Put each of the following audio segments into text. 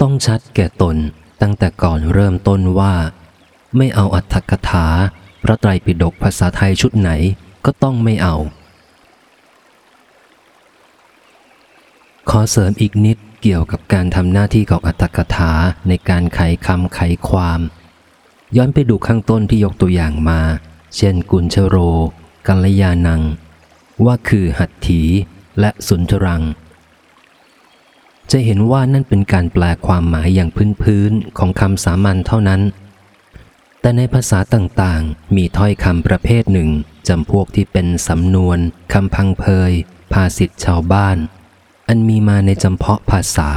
ต้องชัดแก่ตนตั้งแต่ก่อนเริ่มต้นว่า ไม่เอาอัตถกถา พระไตรปิฎกภาษาไทยชุดไหนก็ต้องไม่เอา ขอเสริมอีกนิดเกี่ยวกับการทำหน้าที่ของอัตถกถาในการไขคำไขความ ย้อนไปดูข้างต้นที่ยกตัวอย่างมา เช่นกุญชโร กัลยานัง ว่าคือหัตถีและสุนทรัง จะเห็นว่านั่นเป็นการแปลความหมายอย่างพื้นๆของคำสามัญเท่านั้น แต่ในภาษาต่างๆ มีถ้อยคำประเภทหนึ่งจำพวกที่เป็นสำนวนคำพังเพย ภาษิตชาวบ้าน อันมีมาในจำเพาะภาษา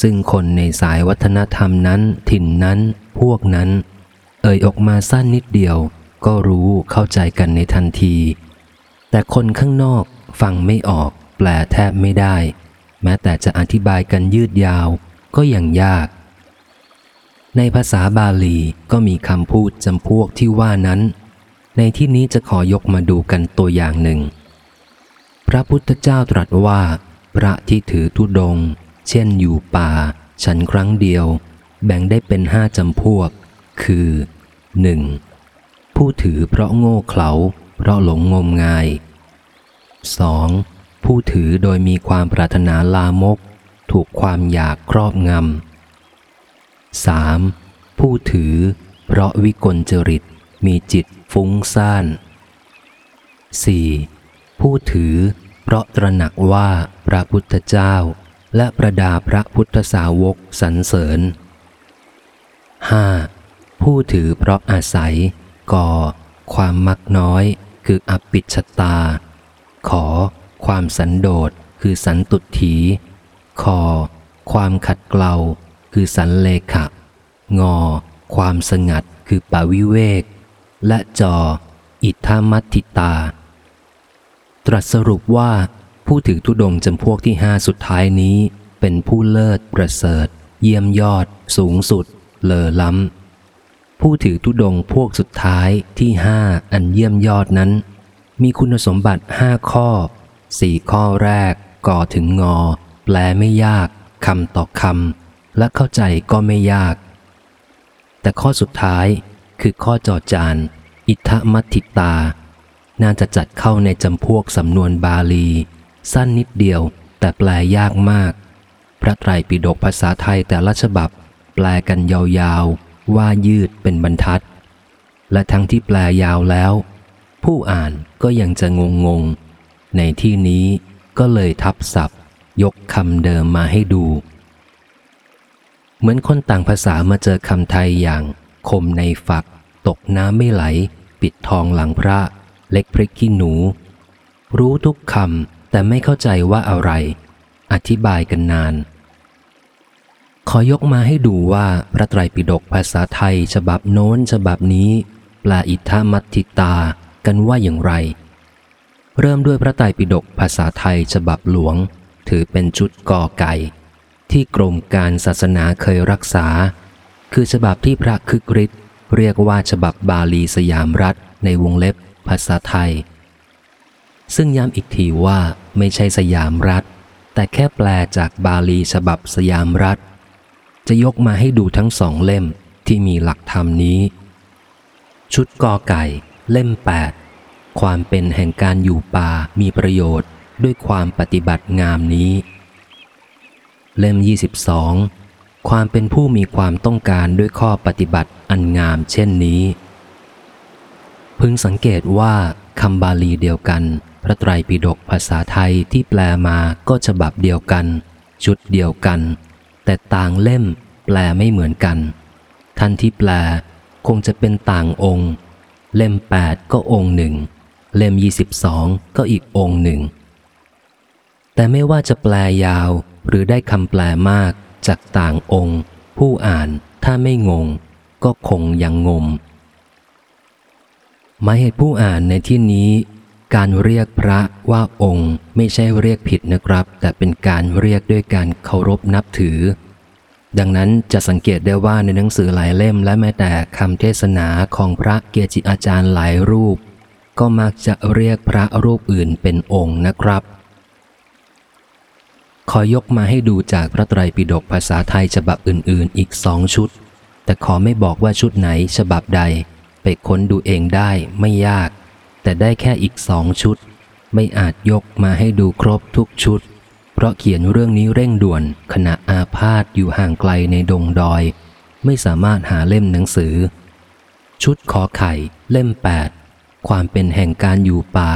ซึ่งคนในสายวัฒนธรรมนั้น ถิ่นนั้น พวกนั้น เอ่ยออกมาสั้นนิดเดียว ก็รู้เข้าใจกันในทันที แต่คนข้างนอกฟังไม่ออก แปลแทบไม่ได้ แม้แต่จะอธิบายกันยืดยาวก็ยังยาก ในภาษาบาลีก็มีคำพูดจำพวกที่ว่านั้น ในที่นี้จะขอยกมาดูกันตัวอย่างหนึ่ง พระพุทธเจ้าตรัสว่า พระที่ถือธุดง เช่นอยู่ป่า ฉันครั้งเดียว แบ่งได้เป็นห้าจำพวก คือ 1. ผู้ถือเพราะโง่เขลาเพราะหลงงมงาย 2. ผู้ถือโดยมีความปรารถนาลามก ถูกความอยากครอบงำ 3. ผู้ถือ เพราะวิกลจริต มีจิตฟุ้งซ่าน 4. ผู้ถือ เพราะตระหนักว่าพระพุทธเจ้า และประดาพระพุทธสาวกสรรเสริญ 5. ผู้ถือเพราะอาศัย ก่อ ความมักน้อย คืออปิชตา ขอ ความสันโดษคือสันตุถีคอ ความขัดเกลาคือสันเลขะ งอ ความสงัดคือปาวิเวก และจอ อิทธามัตติตา ตรัสสรุปว่าผู้ถือธุดงจำพวกที่ห้าสุดท้ายนี้ เป็นผู้เลิศประเสริฐ เยี่ยมยอด สูงสุด เลอล้ำ ผู้ถือธุดงพวกสุดท้ายที่ห้าอันเยี่ยมยอดนั้น มีคุณสมบัติห้าข้อ สี่ข้อแรกก่อถึงงอ แปลไม่ยากคำต่อคำและเข้าใจก็ไม่ยาก แต่ข้อสุดท้ายคือข้อจอจาน อิทธมัติตา น่าจะจัดเข้าในจำพวกสำนวนบาลี สั้นนิดเดียว แต่แปลยากมาก พระไตรปิฎกภาษาไทยแต่ละฉบับ แปลกันยาวๆ ว่ายืดเป็นบรรทัด และทั้งที่แปลยาวแล้ว ผู้อ่านก็ยังจะงงงๆ ในที่นี้ก็เลยทับศัพท์ ยกคำเดิมมาให้ดู เหมือนคนต่างภาษามาเจอคำไทยอย่างคมในฝัก ตกน้ำไม่ไหล ปิดทองหลังพระ เล็กพริกขี้หนู รู้ทุกคำแต่ไม่เข้าใจว่าอะไร อธิบายกันนาน ขอยกมาให้ดูว่าพระไตรปิฎกภาษาไทย ฉบับโน้นฉบับนี้ แปลอิทธามัตติตากันว่าอย่างไร เริ่มด้วยพระไตรปิฎกภาษาไทยฉบับหลวง ถือเป็นชุดกอไก่ ที่กรมการศาสนาเคยรักษา คือฉบับที่พระคึกฤทธิ์เรียกว่าฉบับบาลีสยามรัฐในวงเล็บภาษาไทย ซึ่งย้ำอีกทีว่าไม่ใช่สยามรัฐ แต่แค่แปลจากบาลีฉบับสยามรัฐ จะยกมาให้ดูทั้งสองเล่มที่มีหลักธรรมนี้ ชุดกอไก่เล่ม 8 ความเป็นแห่งการอยู่ป่ามีประโยชน์ด้วยความปฏิบัติงามนี้ เล่ม 22 ความเป็นผู้มีความต้องการด้วยข้อปฏิบัติอันงามเช่นนี้ พึงสังเกตว่าคำบาลีเดียวกัน พระไตรปิฎกภาษาไทยที่แปลมาก็ฉบับเดียวกัน ชุดเดียวกัน แต่ต่างเล่มแปลไม่เหมือนกัน ท่านที่แปลคงจะเป็นต่างองค์ เล่ม 8 ก็องค์หนึ่ง เล่ม 22 ก็อีกองค์หนึ่ง แต่ไม่ว่าจะแปลยาวหรือได้คำแปลมากจากต่างองค์ ผู้อ่านถ้าไม่งง ก็คงยังงมหมายเหตุผู้อ่านในที่นี้ การเรียกพระว่าองค์ไม่ใช่เรียกผิดนะครับ แต่เป็นการเรียกด้วยการเคารพนับถือ ดังนั้นจะสังเกตได้ว่าในหนังสือหลายเล่มและแม้แต่คำเทศนาของพระเกจิอาจารย์หลายรูป ก็มักจะเรียกพระรูปอื่นเป็นองค์นะครับ ขอยกมาให้ดูจากพระไตรปิฎกภาษาไทยฉบับอื่นๆ อีกสองชุด แต่ขอไม่บอกว่าชุดไหนฉบับใด ไปค้นดูเองได้ไม่ยาก แต่ได้แค่อีกสองชุด ไม่อาจยกมาให้ดูครบทุกชุด เพราะเขียนเรื่องนี้เร่งด่วนขณะอาพาธอยู่ห่างไกลในดงดอย ไม่สามารถหาเล่มหนังสือ ชุดขอไข่เล่ม 8 ความเป็นแห่งการอยู่ป่า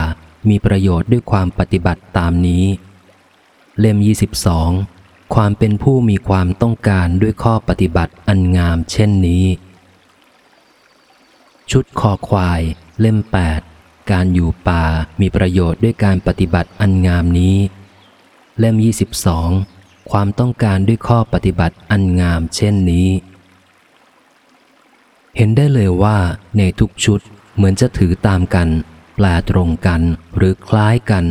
มีประโยชน์ด้วยความปฏิบัติตามนี้ เล่ม 22 ความเป็นผู้มีความต้องการด้วยข้อปฏิบัติอันงามเช่นนี้ ชุดคอควาย เล่ม 8 การอยู่ป่ามีประโยชน์ด้วยการปฏิบัติอันงามนี้ เล่ม 22 ความต้องการด้วยข้อปฏิบัติอันงามเช่นนี้เห็นได้เลยว่าในทุกชุด เหมือนจะถือตามกัน แปลตรงกันหรือคล้ายกัน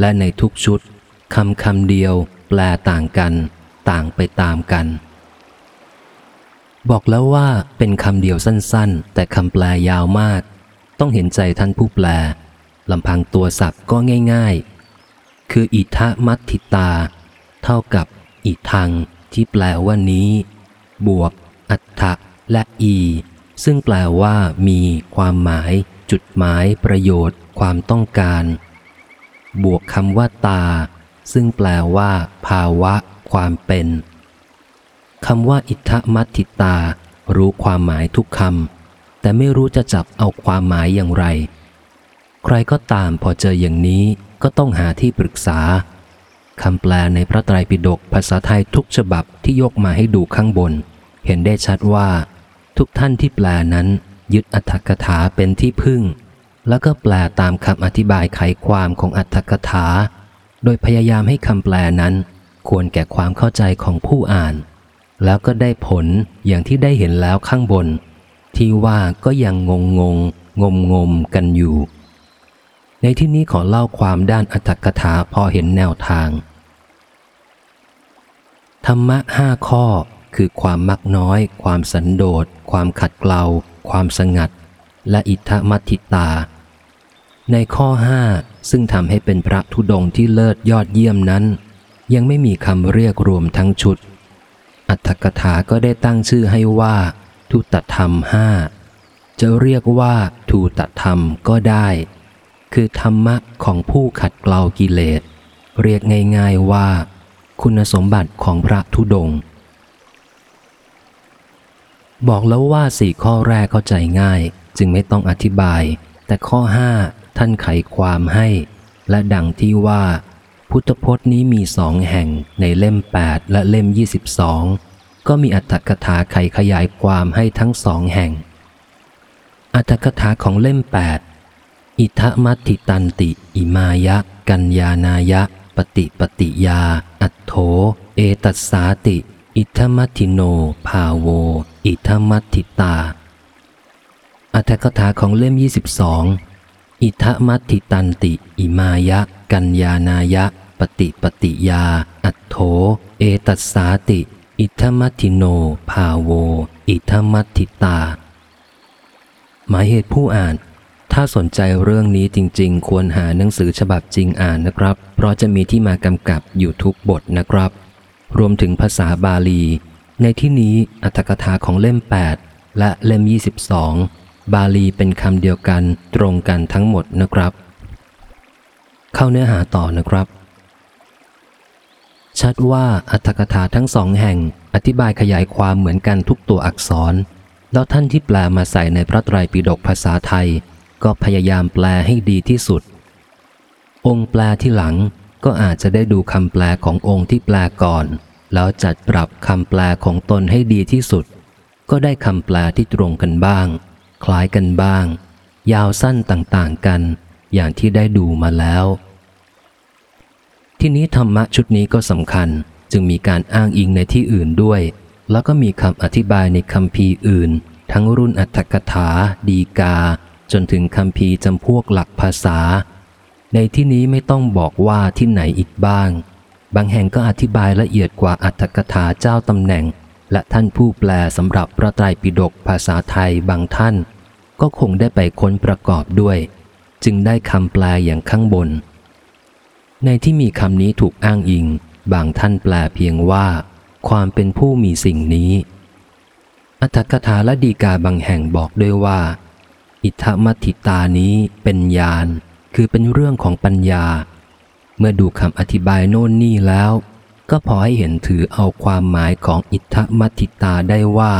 และในทุกชุดคำคำเดียว แปลต่างกัน ต่างไปตามกัน บอกแล้วว่าเป็นคำเดียวสั้นๆ แต่คำแปลยาวมาก ต้องเห็นใจท่านผู้แปลลำพังตัวศัพท์ก็ง่ายๆ คืออิทะมัตถิตา เท่ากับอิทังที่แปลว่านี้ บวก อัฏฐะและอี ซึ่งแปลว่ามีความหมาย จุดหมาย ประโยชน์ ความต้องการ บวกคำว่าตา ซึ่งแปลว่า ภาวะ ความเป็นคำว่า อิทธมัติตา รู้ความหมายทุกคำแต่ไม่รู้จะจับเอาความหมายอย่างไร ใครก็ตามพอเจออย่างนี้ก็ต้องหาที่ปรึกษาคำแปลในพระไตรปิฎกภาษาไทยทุกฉบับที่ยกมาให้ดูข้างบน เห็นได้ชัดว่า ทุกท่านที่แปลนั้น ยึดอัตถกถาเป็นที่พึ่ง แล้วก็แปลตามคำอธิบายไขความของอัตถกถา โดยพยายามให้คำแปลนั้น ควรแก่ความเข้าใจของผู้อ่าน แล้วก็ได้ผลอย่างที่ได้เห็นแล้วข้างบน ที่ว่าก็ยังงงงงมงมกันอยู่ ในที่นี้ขอเล่าความด้านอัตถกถาพอเห็นแนวทาง ธรรมะห้าข้อ คือความมักน้อย ความสันโดษ ความขัดเกลา ความสงัด และอิทธมัติตา ในข้อห้าซึ่งทำให้เป็นพระธุดงที่เลิศยอดเยี่ยมนั้น ยังไม่มีคำเรียกรวมทั้งชุด อัตถกถาก็ได้ตั้งชื่อให้ว่า ทุตธรรมห้าจะเรียกว่าทูตธรรมก็ได้ คือธรรมะของผู้ขัดเกลากิเลส เรียกง่ายๆว่า คุณสมบัติของพระธุดงค์ บอกแล้วว่าสี่ข้อแรกเข้าใจง่าย จึงไม่ต้องอธิบาย แต่ข้อห้าท่านไขความให้ และดังที่ว่า พุทธพจน์นี้มีสองแห่งในเล่ม 8 และเล่ม 22 ก็มีอัตถกถาไขขยายความให้ทั้งสองแห่ง อัตถกถาของเล่ม 8 อิทะมัตติตันติ อิมายะ กัญญานายะ ปฏิปฏิยา อัตโถ เอตัสสาติ อิทมัตติโน ภาโว อิทมัตติตา อัตถกถาของเล่ม 22 อิทมัตติตันติ อิมายะ กัญญานายะ ปฏิปฏิยา อัตโถ เอตัสสาติ อิทมัตติโน ภาโว อิทมัตติตา หมายเหตุผู้อ่าน ถ้าสนใจเรื่องนี้จริง ๆ ควรหาหนังสือฉบับจริงอ่านนะครับ เพราะจะมีที่มากำกับอยู่ทุกบทนะครับ รวมถึงภาษาบาลี ในที่นี้อัตถกถาของเล่ม 8 และเล่ม 22 บาลีเป็นคำเดียวกันตรงกันทั้งหมดนะครับ เข้าเนื้อหาต่อนะครับ ชัดว่าอัตถกถาทั้งสองแห่งอธิบายขยายความเหมือนกันทุกตัวอักษร แล้วท่านที่แปลมาใส่ในพระไตรปิฎกภาษาไทย ก็พยายามแปลให้ดีที่สุด องค์แปลที่หลัง ก็อาจจะได้ดูคำแปลขององค์ที่แปลก่อน แล้วจัดปรับคำแปลของตนให้ดีที่สุด ก็ได้คำแปลที่ตรงกันบ้าง คล้ายกันบ้าง ยาวสั้นต่างๆกัน อย่างที่ได้ดูมาแล้ว ที่นี้ธรรมะชุดนี้ก็สำคัญจึงมีการอ้างอิงในที่อื่นด้วย แล้วก็มีคำอธิบายในคำพีอื่น ทั้งรุ่นอัตถกถา ดีกา จนถึงคำพีจำพวกหลักภาษา ในที่นี้ไม่ต้องบอกว่าที่ไหนอีกบ้าง บางแห่งก็อธิบายละเอียดกว่าอัตถกถาเจ้าตำแหน่ง และท่านผู้แปลสำหรับพระไตรปิฎกภาษาไทยบางท่าน ก็คงได้ไปค้นประกอบด้วย จึงได้คำแปลอย่างข้างบน ในที่มีคำนี้ถูกอ้างอิง บางท่านแปลเพียงว่า ความเป็นผู้มีสิ่งนี้ อัตถกถาและดีกาบางแห่งบอกด้วยว่า อิทธมัติตานี้เป็นญาณ คือเป็นเรื่องของปัญญา เมื่อดูคำอธิบายโน่นนี่แล้ว ก็พอให้เห็นถือเอาความหมายของอิทธมัติตาได้ว่า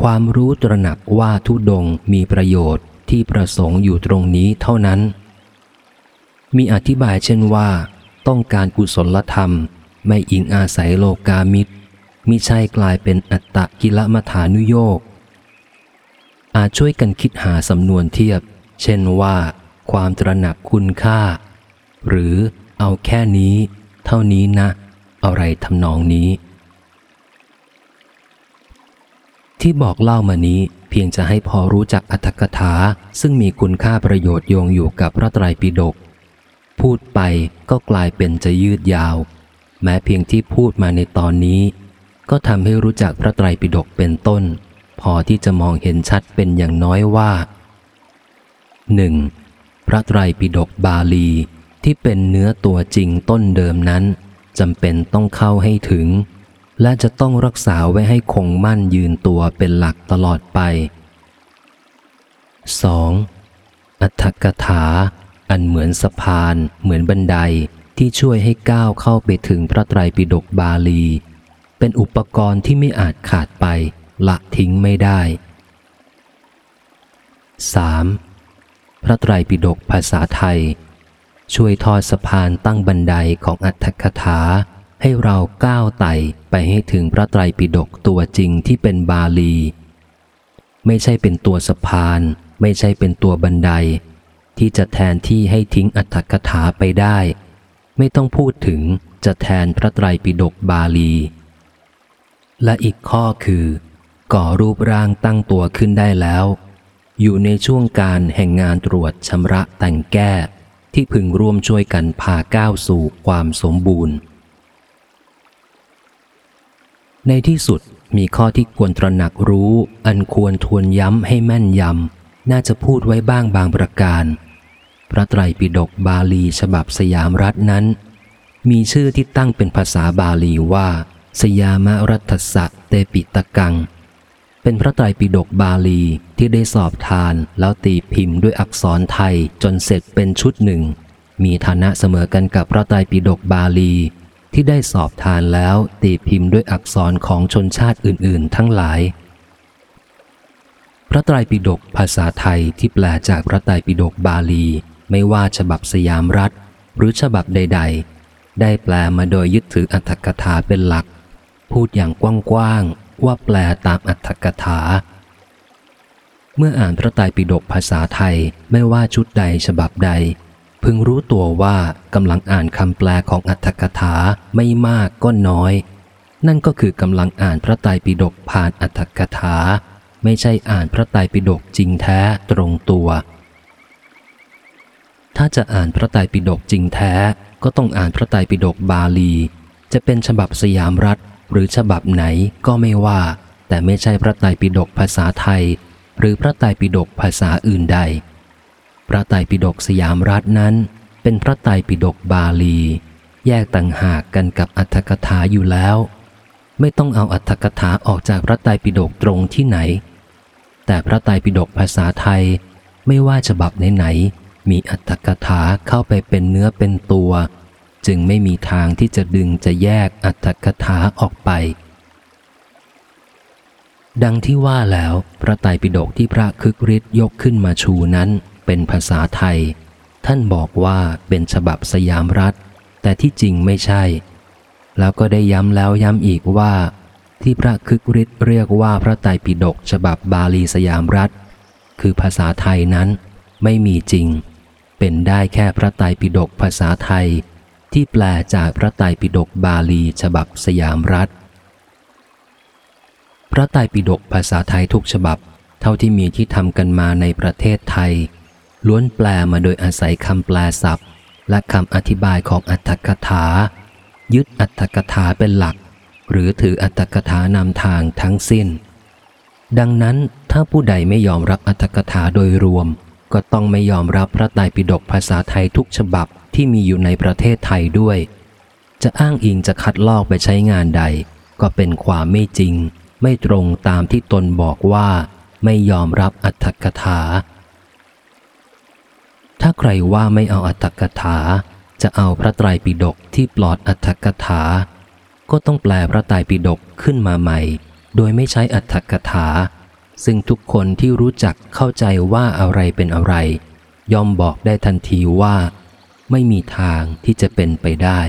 ความรู้ตระหนักว่าทุดงมีประโยชน์ที่ประสงค์อยู่ตรงนี้เท่านั้น มีอธิบายเช่นว่า ต้องการกุศลธรรม ไม่อิงอาศัยโลกามิตรมิใช่กลายเป็นอัตตกิลมัฐานุโยกอาจช่วยกันคิดหาสำนวนเทียบ เช่นว่า ความตระหนักคุณค่า หรือเอาแค่นี้ เท่านี้นะ อะไรทำนองนี้ ที่บอกเล่ามานี้เพียงจะให้พอรู้จักอัตถกถา ซึ่งมีคุณค่าประโยชน์โยงอยู่กับพระไตรปิฎกพูดไปก็กลายเป็นจะยืดยาว แม้เพียงที่พูดมาในตอนนี้ ก็ทำให้รู้จักพระไตรปิฎกเป็นต้น พอที่จะมองเห็นชัดเป็นอย่างน้อยว่า 1. พระไตรปิฎกบาลีที่เป็นเนื้อตัวจริงต้นเดิมนั้นจำเป็นต้องเข้าให้ถึง และจะต้องรักษาไว้ให้คงมั่นยืนตัวเป็นหลักตลอดไป 2. อัตถกถา อันเหมือนสะพาน เหมือนบันไดที่ช่วยให้ก้าวเข้าไปถึงพระไตรปิฎกบาลี เป็นอุปกรณ์ที่ไม่อาจขาดไปละทิ้งไม่ได้ 3. พระไตรปิฎกภาษาไทย ช่วยทอดสะพานตั้งบันไดของอัตถกถา ให้เราก้าวไต่ไปให้ถึงพระไตรปิฎกตัวจริงที่เป็นบาลี ไม่ใช่เป็นตัวสะพาน ไม่ใช่เป็นตัวบันได ที่จะแทนที่ให้ทิ้งอัตถกถาไปได้ ไม่ต้องพูดถึงจะแทนพระไตรปิฎกบาลี และอีกข้อคือ ก่อรูปร่างตั้งตัวขึ้นได้แล้ว อยู่ในช่วงการแห่งงานตรวจชำระแต่งแก้ ที่พึงร่วมช่วยกันพาก้าวสู่ความสมบูรณ์ ในที่สุดมีข้อที่ควรตระหนักรู้ อันควรทวนย้ำให้แม่นยำ น่าจะพูดไว้บ้างบางประการ พระไตรปิฎกบาลีฉบับสยามรัฐนั้น มีชื่อที่ตั้งเป็นภาษาบาลีว่า สยามรัฐสะเตปิตกัง เป็นพระไตรปิฎกบาลีที่ได้สอบทานแล้วตีพิมพ์ด้วยอักษรไทยจนเสร็จเป็นชุดหนึ่ง มีฐานะเสมอกันกับพระไตรปิฎกบาลี ที่ได้สอบทานแล้วตีพิมพ์ด้วยอักษรของชนชาติอื่น ๆ ทั้งหลาย พระไตรปิฎกภาษาไทยที่แปลจากพระไตรปิฎกบาลี ไม่ว่าฉบับสยามรัฐ หรือฉบับใด ๆ ได้แปลมาโดยยึดถืออัตถกถาเป็นหลัก พูดอย่างกว้างๆ ว่าแปลตามอัตถกถา เมื่ออ่านพระไตรปิฎกภาษาไทยไม่ว่าชุดใดฉบับใด พึงรู้ตัวว่ากำลังอ่านคำแปลของอัตถกถาไม่มากก็น้อย นั่นก็คือกำลังอ่านพระไตรปิฎกผ่านอัตถกถา ไม่ใช่อ่านพระไตรปิฎกจริงแท้ตรงตัว ถ้าจะอ่านพระไตรปิฎกจริงแท้ก็ต้องอ่านพระไตรปิฎกบาลี จะเป็นฉบับสยามรัฐ หรือฉบับไหนก็ไม่ว่า แต่ไม่ใช่พระไตรปิฎกภาษาไทย หรือพระไตรปิฎกภาษาอื่นใด พระไตรปิฎกสยามรัฐนั้น เป็นพระไตรปิฎกบาลี แยกต่างหากกันกับอัตถกถาอยู่แล้ว ไม่ต้องเอาอัตถกถาออกจากพระไตรปิฎกตรงที่ไหน แต่พระไตรปิฎกภาษาไทย ไม่ว่าฉบับไหนๆมีอัตถกถาเข้าไปเป็นเนื้อเป็นตัว จึงไม่มีทางที่จะดึงจะแยกอัตถกถาออกไป ดังที่ว่าแล้วพระไตรปิฎกที่พระคึกฤทธิ์ยกขึ้นมาชูนั้นเป็นภาษาไทย ท่านบอกว่าเป็นฉบับสยามรัฐ แต่ที่จริงไม่ใช่ แล้วก็ได้ย้ำแล้วย้ำอีกว่า ที่พระคึกฤทธิ์เรียกว่าพระไตรปิฎกฉบับบาลีสยามรัฐ คือภาษาไทยนั้นไม่มีจริง เป็นได้แค่พระไตรปิฎกภาษาไทย ที่แปลจากพระไตรปิฎกบาลีฉบับสยามรัฐ พระไตรปิฎกภาษาไทยทุกฉบับ เท่าที่มีที่ทำกันมาในประเทศไทย ล้วนแปลมาโดยอาศัยคำแปลศัพท์ และคำอธิบายของอัตถกถา ยึดอัตถกถาเป็นหลัก หรือถืออัตถกถานำทางทั้งสิ้น ดังนั้นถ้าผู้ใดไม่ยอมรับอัตถกถาโดยรวม ก็ต้องไม่ยอมรับพระไตรปิฎกภาษาไทยทุกฉบับ ที่มีอยู่ในประเทศไทยด้วย จะอ้างอิงจะคัดลอกไปใช้งานใด ก็เป็นความไม่จริง ไม่ตรงตามที่ตนบอกว่า ไม่ยอมรับอัตถกถา ถ้าใครว่าไม่เอาอัตถกถา จะเอาพระไตรปิฎกที่ปลอดอัตถกถา ก็ต้องแปลพระไตรปิฎกขึ้นมาใหม่ โดยไม่ใช้อัตถกถา ซึ่งทุกคนที่รู้จักเข้าใจว่าอะไรเป็นอะไรย่อมบอกได้ทันทีว่า ไม่มีทางที่จะเป็นไปได้